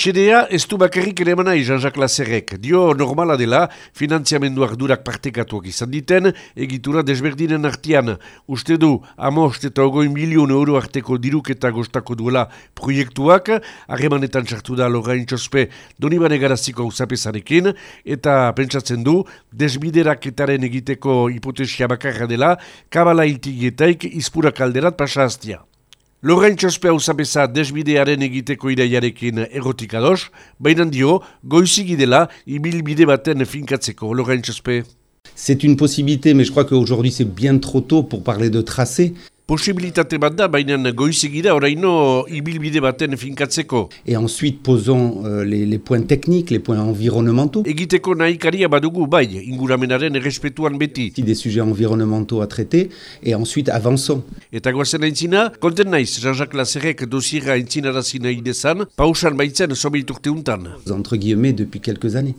Xedea ez du bakarrik ere manai Jean-Jacques Lazerrek. Dio normala dela, finantziamendu ardurak partekatuak izan diten, egitura desberdinen artian. Uste du, amost eta ogoi milion euro arteko diruketa gostako duela proiektuak, harremanetan sartu da lorain txospe donibane garaziko usapezarekin, eta pentsatzen du, desbideraketaren egiteko hipotesia bakarra dela, kabala iltigetaik izpurak alderat pasaztia. Loren txospea usabeza desbidearen egiteko ideiarekin erotik ados, baina dio, goizigi dela ibilbide baten finkatzeko Loren txospe. C'est une possibilité, mais je crois qu'aujourd'hui c'est bien trop tôt pour parler de tracé. Posibilitate bat da, baina goizegira oraino ibilbide baten finkatzeko. Et ensuite posons euh, les, les points techniques, les points environnementaux. Egiteko nahikaria badugu bai, inguramenaren errespetuan beti. Si des sujets environnementaux à traiter, et ensuite avançons. Eta guazen aintzina, konten naiz, Jean-Jacques Lazerrek dosiera aintzinarazi nahi dezan, pausan baitzen sobiturte untan. Entre guillemets, depuis quelques années.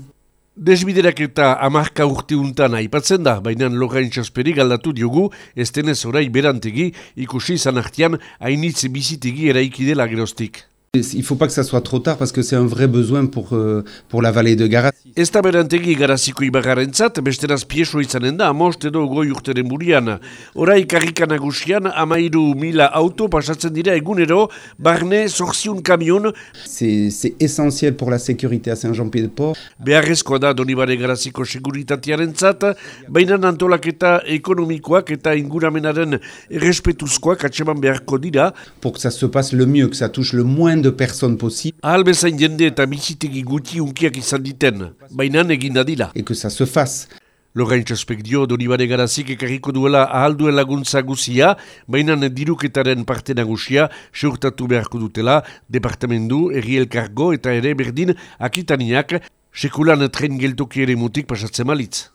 Desbiderak eta amarka urte untan aipatzen da, baina lorain txasperi galdatu diogu, ez denez orai berantegi, ikusi izan artian, hainitz bizitegi eraiki dela gerostik. Il faut pas que ça soit trop tard parce que c'est un vrai besoin pour, euh, pour la vallée de Garazzi. Ez da berantegi garaziko ibarrarentzat, besteraz pieso izanen da, amost edo goi urteren burian. Horai karrika nagusian, amairu mila auto pasatzen dira egunero, barne zorziun kamion. C'est essentiel pour la sécurité à Saint-Jean-Pied-de-Port. Beharrezkoa da donibare garaziko seguritatearentzat, baina antolaketa ekonomikoak eta inguramenaren errespetuzkoak atseman beharko dira. Pour que ça se passe le mieux, que ça touche le moins de personnes possible. Ahal bezain jende eta bizitegi guti unkiak izan diten, baina egin dadila. Et que ça se fasse. Lorain txaspek dio, donibane garazik ekarriko duela ahalduen laguntza guzia, baina diruketaren parte nagusia, seurtatu beharko dutela, departamendu, erri elkargo eta ere berdin akitaniak, sekulan tren geltoki ere mutik pasatzen malitz.